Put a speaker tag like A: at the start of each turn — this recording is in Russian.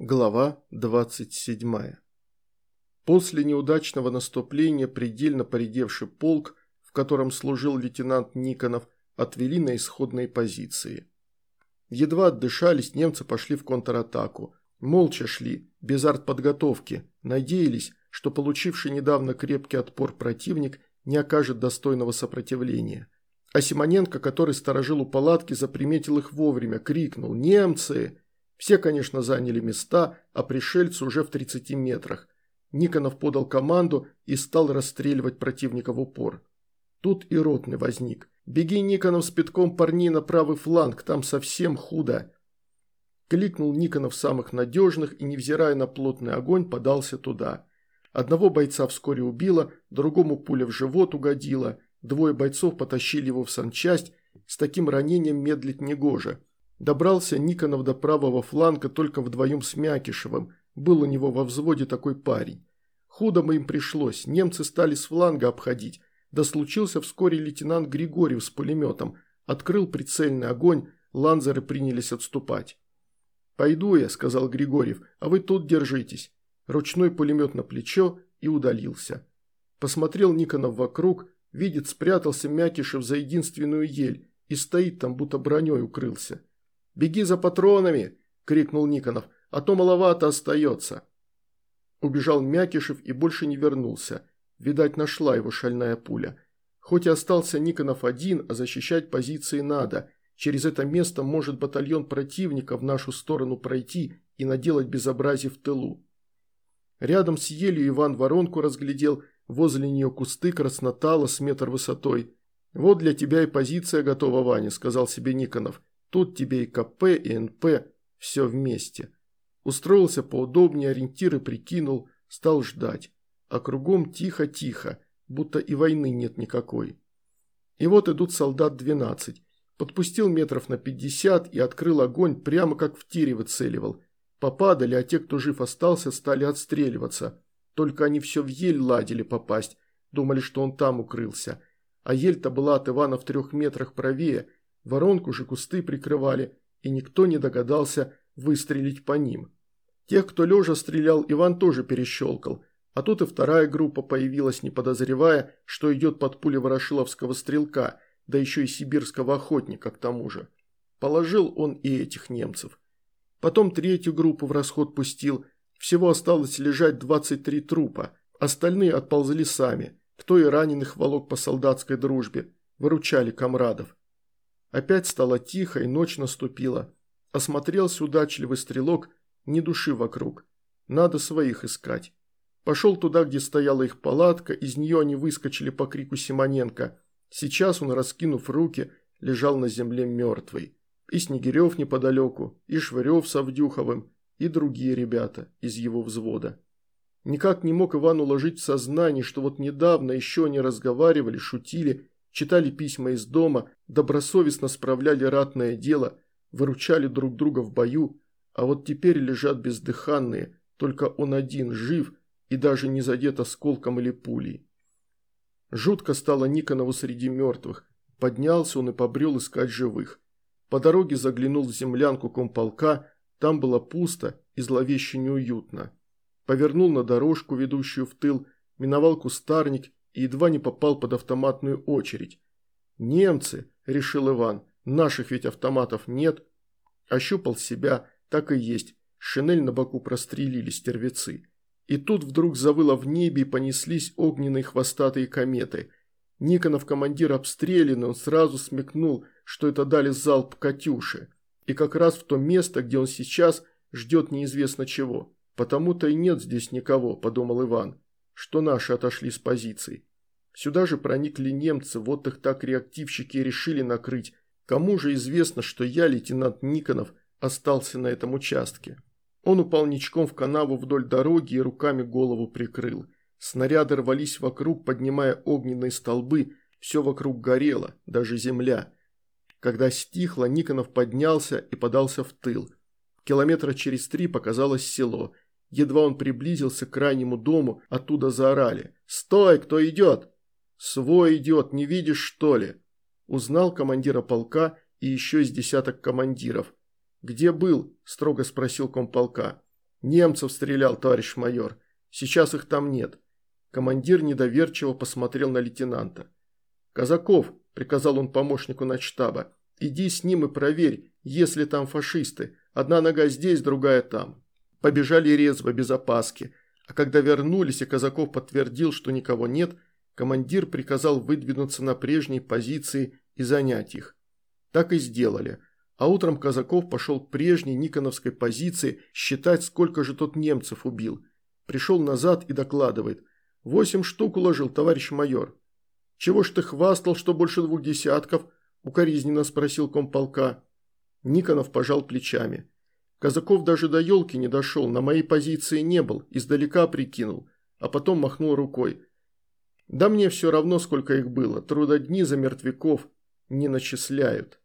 A: Глава 27. После неудачного наступления предельно поредевший полк, в котором служил лейтенант Никонов, отвели на исходные позиции. Едва отдышались, немцы пошли в контратаку. Молча шли, без артподготовки, надеялись, что получивший недавно крепкий отпор противник не окажет достойного сопротивления. А Симоненко, который сторожил у палатки, заприметил их вовремя, крикнул «Немцы!» Все, конечно, заняли места, а пришельцы уже в 30 метрах. Никонов подал команду и стал расстреливать противника в упор. Тут и ротный возник. «Беги, Никонов, с пятком парней на правый фланг, там совсем худо!» Кликнул Никонов самых надежных и, невзирая на плотный огонь, подался туда. Одного бойца вскоре убило, другому пуля в живот угодила. Двое бойцов потащили его в санчасть, с таким ранением медлить негоже. Добрался Никонов до правого фланга только вдвоем с Мякишевым. Был у него во взводе такой парень. Худо им пришлось, немцы стали с фланга обходить. Да случился вскоре лейтенант Григорьев с пулеметом. Открыл прицельный огонь, ланзеры принялись отступать. «Пойду я», – сказал Григорьев, – «а вы тут держитесь». Ручной пулемет на плечо и удалился. Посмотрел Никонов вокруг, видит, спрятался Мякишев за единственную ель и стоит там, будто броней укрылся. «Беги за патронами!» – крикнул Никонов, – «а то маловато остается». Убежал Мякишев и больше не вернулся. Видать, нашла его шальная пуля. Хоть и остался Никонов один, а защищать позиции надо. Через это место может батальон противника в нашу сторону пройти и наделать безобразие в тылу. Рядом с елью Иван воронку разглядел, возле нее кусты краснотала с метр высотой. «Вот для тебя и позиция готова, Ваня», – сказал себе Никонов. Тут тебе и КП, и НП, все вместе. Устроился поудобнее, ориентиры прикинул, стал ждать. А кругом тихо-тихо, будто и войны нет никакой. И вот идут солдат 12. Подпустил метров на 50 и открыл огонь, прямо как в тире выцеливал. Попадали, а те, кто жив остался, стали отстреливаться. Только они все в ель ладили попасть, думали, что он там укрылся. А ель-то была от Ивана в трех метрах правее – Воронку же кусты прикрывали, и никто не догадался выстрелить по ним. Тех, кто лежа стрелял, Иван тоже перещелкал, а тут и вторая группа появилась, не подозревая, что идет под пули ворошиловского стрелка, да еще и сибирского охотника к тому же. Положил он и этих немцев. Потом третью группу в расход пустил, всего осталось лежать 23 трупа, остальные отползли сами, кто и раненых волок по солдатской дружбе, выручали комрадов. Опять стало тихо, и ночь наступила. Осмотрелся удачливый стрелок, ни души вокруг. Надо своих искать. Пошел туда, где стояла их палатка, из нее они выскочили по крику Симоненко. Сейчас он, раскинув руки, лежал на земле мертвый. И Снегирев неподалеку, и Швырев с Авдюховым, и другие ребята из его взвода. Никак не мог Иван уложить в сознание, что вот недавно еще они разговаривали, шутили читали письма из дома, добросовестно справляли ратное дело, выручали друг друга в бою, а вот теперь лежат бездыханные, только он один жив и даже не задет осколком или пулей. Жутко стало Никонову среди мертвых. Поднялся он и побрел искать живых. По дороге заглянул в землянку комполка, там было пусто и зловеще неуютно. Повернул на дорожку, ведущую в тыл, миновал кустарник и едва не попал под автоматную очередь. «Немцы», – решил Иван, – «наших ведь автоматов нет». Ощупал себя, так и есть, шинель на боку прострелили стервецы. И тут вдруг завыло в небе и понеслись огненные хвостатые кометы. Никонов командир обстрелян, он сразу смекнул, что это дали залп «Катюши». И как раз в то место, где он сейчас ждет неизвестно чего. «Потому-то и нет здесь никого», – подумал Иван что наши отошли с позиций. Сюда же проникли немцы, вот их так реактивщики решили накрыть. Кому же известно, что я, лейтенант Никонов, остался на этом участке? Он упал ничком в канаву вдоль дороги и руками голову прикрыл. Снаряды рвались вокруг, поднимая огненные столбы, все вокруг горело, даже земля. Когда стихло, Никонов поднялся и подался в тыл. Километра через три показалось село – Едва он приблизился к крайнему дому, оттуда заорали. «Стой, кто идет?» «Свой идет, не видишь, что ли?» Узнал командира полка и еще из десяток командиров. «Где был?» – строго спросил комполка. «Немцев стрелял, товарищ майор. Сейчас их там нет». Командир недоверчиво посмотрел на лейтенанта. «Казаков», – приказал он помощнику начштаба, – «иди с ним и проверь, есть ли там фашисты. Одна нога здесь, другая там». Побежали резво, без опаски. А когда вернулись и Казаков подтвердил, что никого нет, командир приказал выдвинуться на прежние позиции и занять их. Так и сделали. А утром Казаков пошел к прежней Никоновской позиции считать, сколько же тот немцев убил. Пришел назад и докладывает. «Восемь штук уложил, товарищ майор». «Чего ж ты хвастал, что больше двух десятков?» – укоризненно спросил комполка. Никонов пожал плечами. Казаков даже до елки не дошел, на моей позиции не был, издалека прикинул, а потом махнул рукой. Да мне все равно, сколько их было, трудодни за мертвяков не начисляют.